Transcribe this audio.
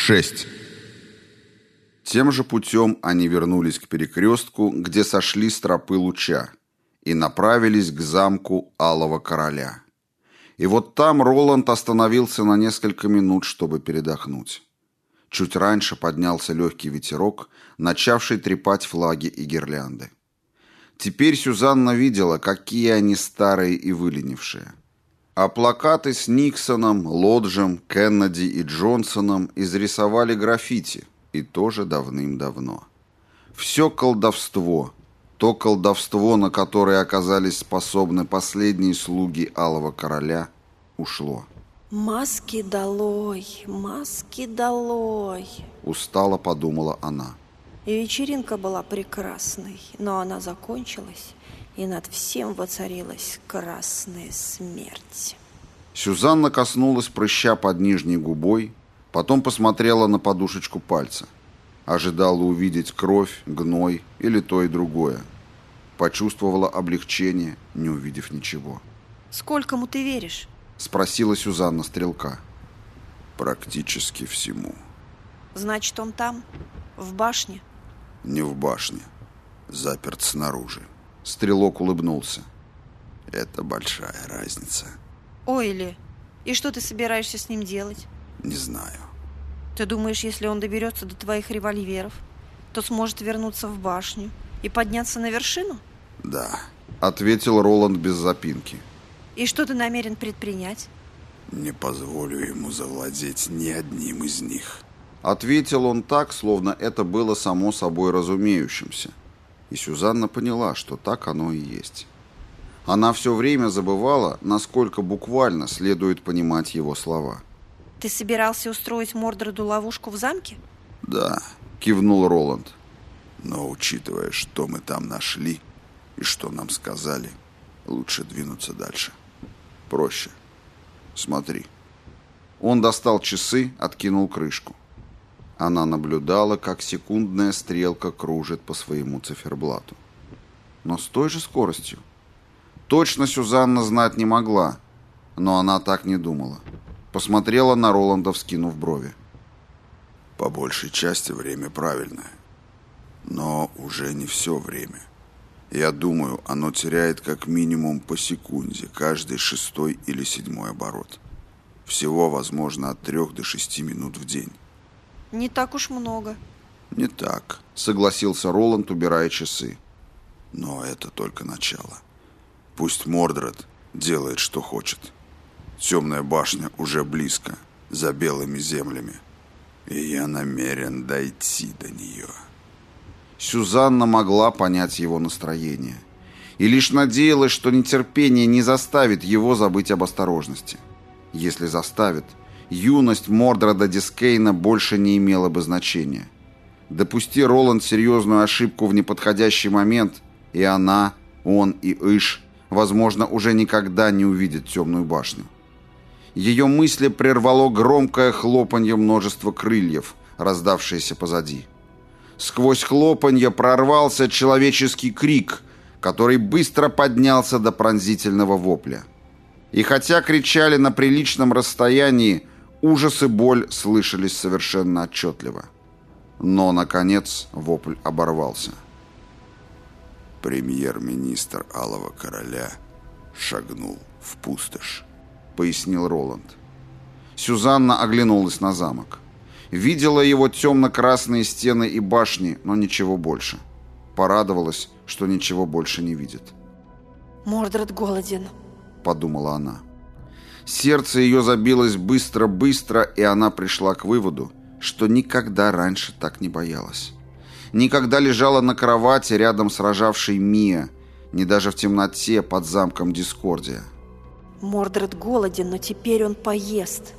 6. Тем же путем они вернулись к перекрестку, где сошли с тропы луча, и направились к замку Алого Короля. И вот там Роланд остановился на несколько минут, чтобы передохнуть. Чуть раньше поднялся легкий ветерок, начавший трепать флаги и гирлянды. Теперь Сюзанна видела, какие они старые и выленившие. А плакаты с Никсоном, Лоджем, Кеннеди и Джонсоном изрисовали граффити, и тоже давным-давно. Все колдовство, то колдовство, на которое оказались способны последние слуги Алого Короля, ушло. «Маски долой, маски долой!» Устало подумала она. И вечеринка была прекрасной, но она закончилась, и над всем воцарилась красная смерть. Сюзанна коснулась прыща под нижней губой, потом посмотрела на подушечку пальца. Ожидала увидеть кровь, гной или то и другое. Почувствовала облегчение, не увидев ничего. «Сколькому ты веришь?» — спросила Сюзанна Стрелка. «Практически всему». «Значит, он там, в башне?» «Не в башне. Заперт снаружи». Стрелок улыбнулся. «Это большая разница». «Ойли, и что ты собираешься с ним делать?» «Не знаю». «Ты думаешь, если он доберется до твоих револьверов, то сможет вернуться в башню и подняться на вершину?» «Да», — ответил Роланд без запинки. «И что ты намерен предпринять?» «Не позволю ему завладеть ни одним из них». Ответил он так, словно это было само собой разумеющимся. И Сюзанна поняла, что так оно и есть. Она все время забывала, насколько буквально следует понимать его слова. «Ты собирался устроить Мордреду ловушку в замке?» «Да», — кивнул Роланд. «Но учитывая, что мы там нашли и что нам сказали, лучше двинуться дальше. Проще. Смотри». Он достал часы, откинул крышку. Она наблюдала, как секундная стрелка кружит по своему циферблату. Но с той же скоростью. Точно Сюзанна знать не могла, но она так не думала. Посмотрела на Роланда, вскинув брови. По большей части время правильное. Но уже не все время. Я думаю, оно теряет как минимум по секунде каждый шестой или седьмой оборот. Всего, возможно, от трех до шести минут в день. Не так уж много. Не так, согласился Роланд, убирая часы. Но это только начало. Пусть Мордред делает, что хочет. Темная башня уже близко, за белыми землями. И я намерен дойти до нее. Сюзанна могла понять его настроение. И лишь надеялась, что нетерпение не заставит его забыть об осторожности. Если заставит, юность Мордрода Дискейна больше не имела бы значения. Допусти Роланд серьезную ошибку в неподходящий момент, и она, он и Иш, возможно, уже никогда не увидят темную башню. Ее мысли прервало громкое хлопанье множества крыльев, раздавшееся позади. Сквозь хлопанье прорвался человеческий крик, который быстро поднялся до пронзительного вопля. И хотя кричали на приличном расстоянии, Ужас и боль слышались совершенно отчетливо. Но, наконец, вопль оборвался. «Премьер-министр Алого Короля шагнул в пустошь», — пояснил Роланд. Сюзанна оглянулась на замок. Видела его темно-красные стены и башни, но ничего больше. Порадовалась, что ничего больше не видит. «Мордред голоден», — подумала она. Сердце ее забилось быстро-быстро, и она пришла к выводу, что никогда раньше так не боялась. Никогда лежала на кровати рядом с рожавшей Мия, не даже в темноте под замком Дискордия. Мордред голоден, но теперь он поест.